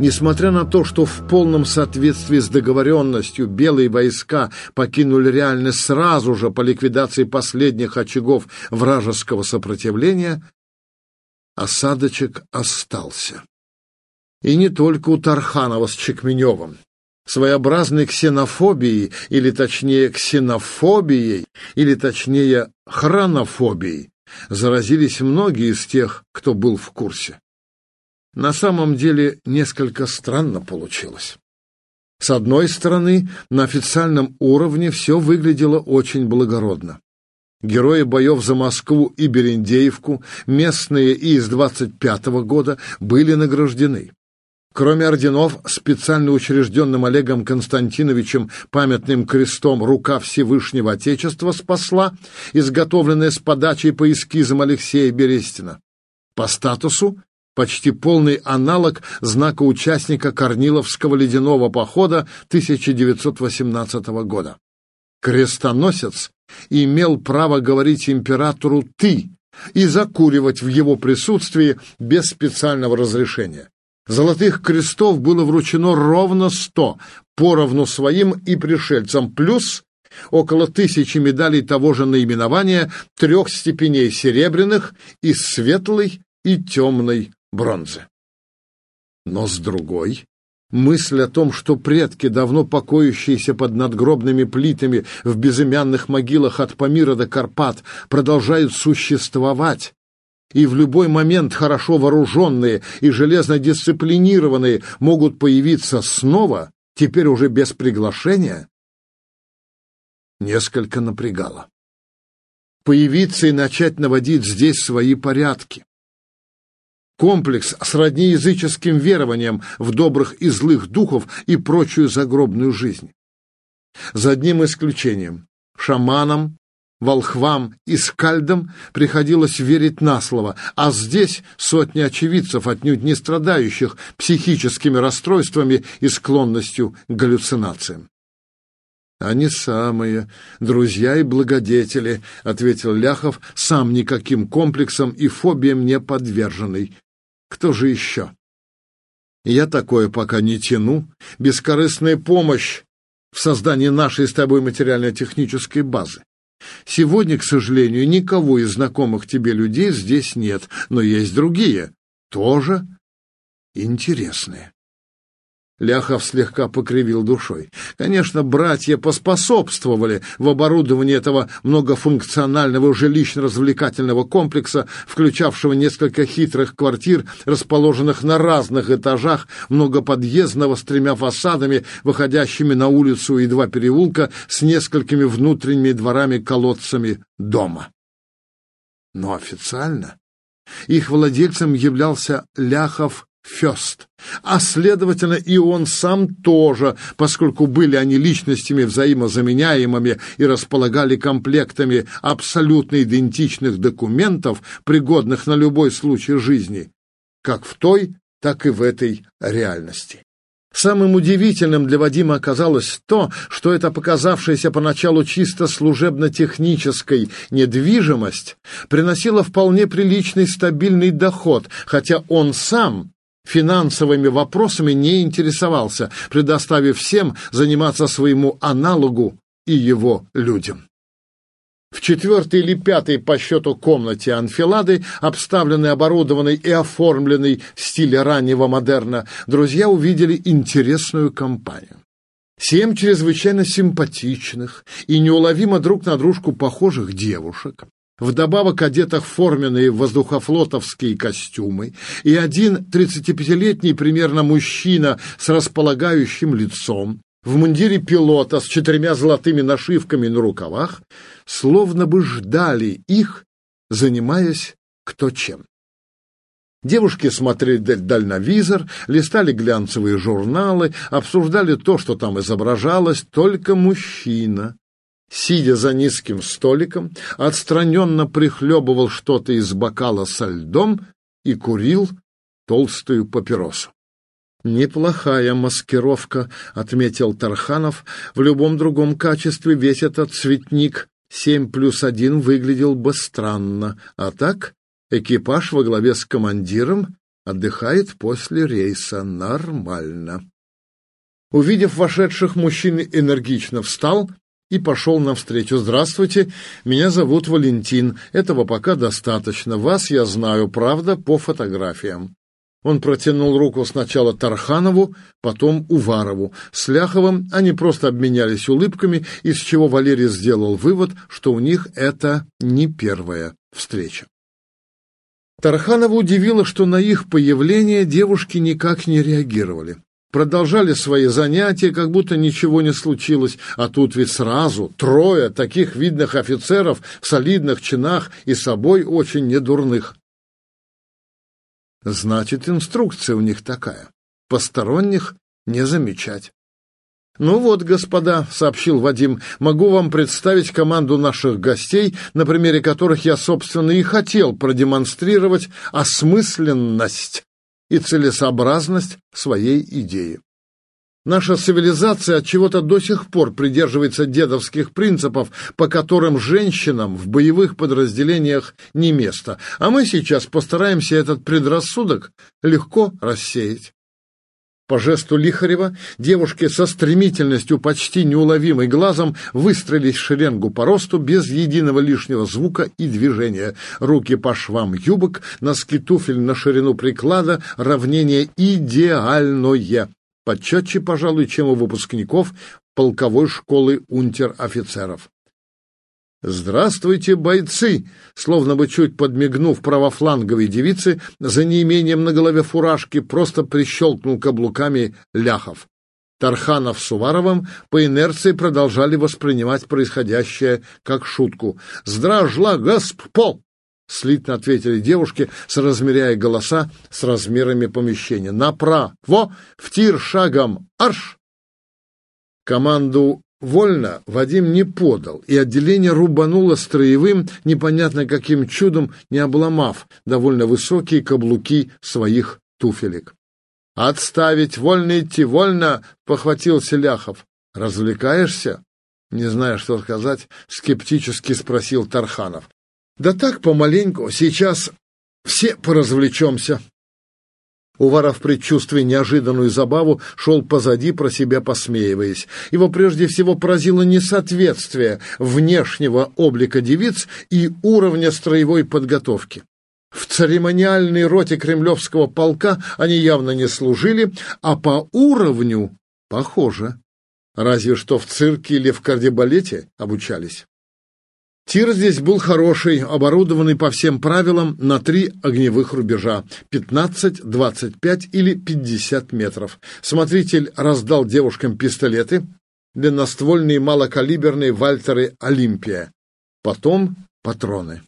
Несмотря на то, что в полном соответствии с договоренностью белые войска покинули реальность сразу же по ликвидации последних очагов вражеского сопротивления, осадочек остался. И не только у Тарханова с Чекменевым. Своеобразной ксенофобией, или точнее ксенофобией, или точнее хронофобией, заразились многие из тех, кто был в курсе. На самом деле несколько странно получилось. С одной стороны, на официальном уровне все выглядело очень благородно. Герои боев за Москву и Берендеевку, местные и из 25-го года, были награждены. Кроме орденов, специально учрежденным Олегом Константиновичем памятным крестом «Рука Всевышнего Отечества» спасла, изготовленная с подачей по эскизам Алексея Берестина. По статусу почти полный аналог знака участника Корниловского ледяного похода 1918 года. Крестоносец имел право говорить императору «ты» и закуривать в его присутствии без специального разрешения. Золотых крестов было вручено ровно сто, поровну своим и пришельцам, плюс около тысячи медалей того же наименования, трех степеней серебряных из светлой и темной бронзы. Но с другой, мысль о том, что предки, давно покоящиеся под надгробными плитами в безымянных могилах от Памира до Карпат, продолжают существовать, и в любой момент хорошо вооруженные и железно дисциплинированные могут появиться снова, теперь уже без приглашения, несколько напрягало. Появиться и начать наводить здесь свои порядки, комплекс сродни языческим верованиям в добрых и злых духов и прочую загробную жизнь. За одним исключением – шаманам, волхвам и скальдам приходилось верить на слово, а здесь сотни очевидцев, отнюдь не страдающих психическими расстройствами и склонностью к галлюцинациям. «Они самые, друзья и благодетели», — ответил Ляхов, сам никаким комплексом и фобиям не подверженный. Кто же еще? Я такое пока не тяну. Бескорыстная помощь в создании нашей с тобой материально-технической базы. Сегодня, к сожалению, никого из знакомых тебе людей здесь нет, но есть другие, тоже интересные. Ляхов слегка покривил душой. Конечно, братья поспособствовали в оборудовании этого многофункционального жилищно-развлекательного комплекса, включавшего несколько хитрых квартир, расположенных на разных этажах многоподъездного с тремя фасадами, выходящими на улицу и два переулка с несколькими внутренними дворами-колодцами дома. Но официально их владельцем являлся Ляхов Фёст, а следовательно и он сам тоже, поскольку были они личностями взаимозаменяемыми и располагали комплектами абсолютно идентичных документов, пригодных на любой случай жизни, как в той, так и в этой реальности. Самым удивительным для Вадима оказалось то, что эта показавшаяся поначалу чисто служебно-технической недвижимость приносила вполне приличный стабильный доход, хотя он сам финансовыми вопросами не интересовался, предоставив всем заниматься своему аналогу и его людям. В четвертой или пятой по счету комнате анфилады, обставленной, оборудованной и оформленной в стиле раннего модерна, друзья увидели интересную компанию. Семь чрезвычайно симпатичных и неуловимо друг на дружку похожих девушек, вдобавок одетых форменные воздухофлотовские костюмы, и один 35-летний примерно мужчина с располагающим лицом, в мундире пилота с четырьмя золотыми нашивками на рукавах, словно бы ждали их, занимаясь кто чем. Девушки смотрели дальновизор, листали глянцевые журналы, обсуждали то, что там изображалось, только мужчина сидя за низким столиком, отстраненно прихлебывал что-то из бокала со льдом и курил толстую папиросу. «Неплохая маскировка», — отметил Тарханов. «В любом другом качестве весь этот цветник семь плюс один выглядел бы странно. А так, экипаж во главе с командиром Отдыхает после рейса. Нормально. Увидев вошедших, мужчина энергично встал и пошел навстречу. «Здравствуйте, меня зовут Валентин. Этого пока достаточно. Вас я знаю, правда, по фотографиям». Он протянул руку сначала Тарханову, потом Уварову. С Ляховым они просто обменялись улыбками, из чего Валерий сделал вывод, что у них это не первая встреча. Тарханова удивило, что на их появление девушки никак не реагировали. Продолжали свои занятия, как будто ничего не случилось, а тут ведь сразу трое таких видных офицеров в солидных чинах и собой очень недурных. Значит, инструкция у них такая — посторонних не замечать. «Ну вот, господа», — сообщил Вадим, — «могу вам представить команду наших гостей, на примере которых я, собственно, и хотел продемонстрировать осмысленность и целесообразность своей идеи. Наша цивилизация от чего-то до сих пор придерживается дедовских принципов, по которым женщинам в боевых подразделениях не место, а мы сейчас постараемся этот предрассудок легко рассеять. По жесту Лихарева девушки со стремительностью почти неуловимой глазом выстроились в шеренгу по росту без единого лишнего звука и движения. Руки по швам юбок, носки туфель на ширину приклада, равнение идеальное. Почетче, пожалуй, чем у выпускников полковой школы унтер-офицеров. «Здравствуйте, бойцы!» Словно бы чуть подмигнув правофланговой девице, за неимением на голове фуражки просто прищелкнул каблуками ляхов. Тарханов с Суваровым по инерции продолжали воспринимать происходящее как шутку. «Здражла, госпо!» — слитно ответили девушки, соразмеряя голоса с размерами помещения. «Направо! В тир шагом! Арш!» Команду Вольно Вадим не подал, и отделение рубануло строевым, непонятно каким чудом не обломав довольно высокие каблуки своих туфелек. «Отставить! Вольно идти! Вольно!» — похватился Ляхов. «Развлекаешься?» Не зная, что сказать, скептически спросил Тарханов. «Да так, помаленьку. Сейчас все поразвлечемся», Уваров в предчувствии неожиданную забаву шел позади, про себя посмеиваясь. Его прежде всего поразило несоответствие внешнего облика девиц и уровня строевой подготовки. В церемониальной роте кремлевского полка они явно не служили, а по уровню похоже. Разве что в цирке или в кардебалете обучались. Тир здесь был хороший, оборудованный по всем правилам на три огневых рубежа — 15, 25 или 50 метров. Смотритель раздал девушкам пистолеты, длинноствольные малокалиберные Вальтеры «Олимпия». Потом патроны.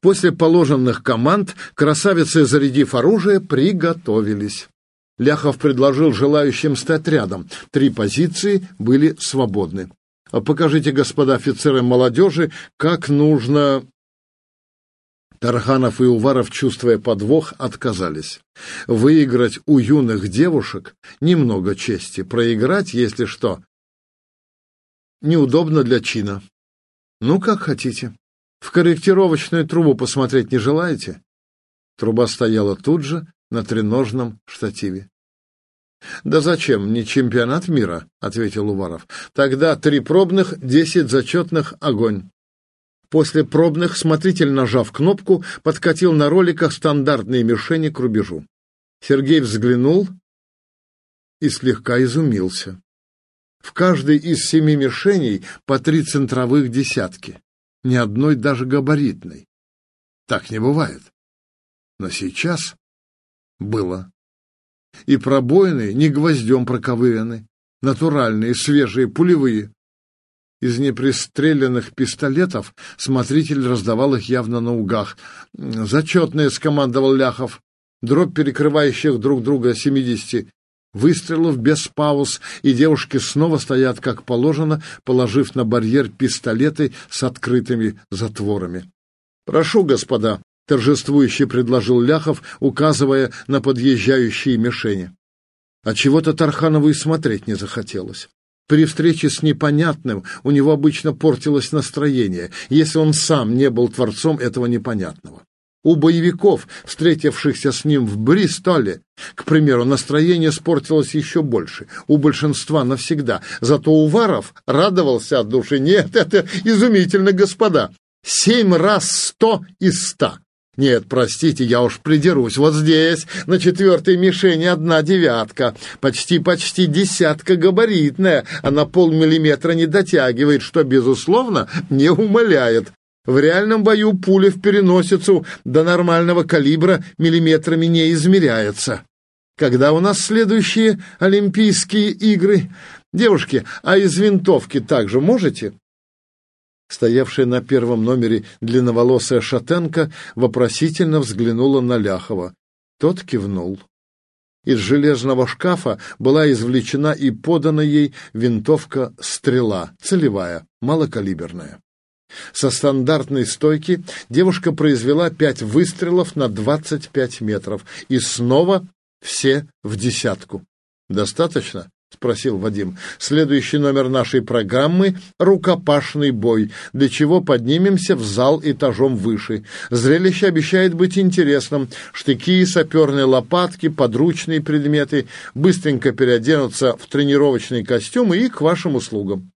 После положенных команд красавицы, зарядив оружие, приготовились. Ляхов предложил желающим стать рядом. Три позиции были свободны. А покажите, господа офицеры молодежи, как нужно...» Тарханов и Уваров, чувствуя подвох, отказались. Выиграть у юных девушек немного чести, проиграть, если что, неудобно для чина. Ну, как хотите. В корректировочную трубу посмотреть не желаете? Труба стояла тут же, на треножном штативе. «Да зачем? Не чемпионат мира», — ответил Уваров. «Тогда три пробных, десять зачетных, огонь». После пробных смотритель, нажав кнопку, подкатил на роликах стандартные мишени к рубежу. Сергей взглянул и слегка изумился. В каждой из семи мишеней по три центровых десятки, ни одной даже габаритной. Так не бывает. Но сейчас было и пробоины не гвоздем проковырены, натуральные, свежие, пулевые. Из непристреленных пистолетов смотритель раздавал их явно на угах. «Зачетные», — скомандовал Ляхов. Дробь перекрывающих друг друга семидесяти. Выстрелов без пауз, и девушки снова стоят, как положено, положив на барьер пистолеты с открытыми затворами. «Прошу, господа», торжествующе предложил Ляхов, указывая на подъезжающие мишени. А чего-то Тарханову и смотреть не захотелось. При встрече с непонятным у него обычно портилось настроение, если он сам не был творцом этого непонятного. У боевиков, встретившихся с ним в Бристоле, к примеру, настроение испортилось еще больше. У большинства навсегда. Зато Уваров радовался от души. Нет, это изумительно, господа. Семь раз сто из ста. Нет, простите, я уж придерусь. Вот здесь, на четвертой мишени, одна девятка. Почти-почти десятка габаритная, а на полмиллиметра не дотягивает, что, безусловно, не умаляет. В реальном бою пуля в переносицу до нормального калибра миллиметрами не измеряется. Когда у нас следующие Олимпийские игры? Девушки, а из винтовки также можете? Стоявшая на первом номере длинноволосая шатенка вопросительно взглянула на Ляхова. Тот кивнул. Из железного шкафа была извлечена и подана ей винтовка «Стрела», целевая, малокалиберная. Со стандартной стойки девушка произвела пять выстрелов на двадцать пять метров и снова все в десятку. «Достаточно?» — спросил Вадим. «Следующий номер нашей программы — рукопашный бой, для чего поднимемся в зал этажом выше. Зрелище обещает быть интересным. Штыки, саперные лопатки, подручные предметы. Быстренько переоденутся в тренировочные костюмы и к вашим услугам».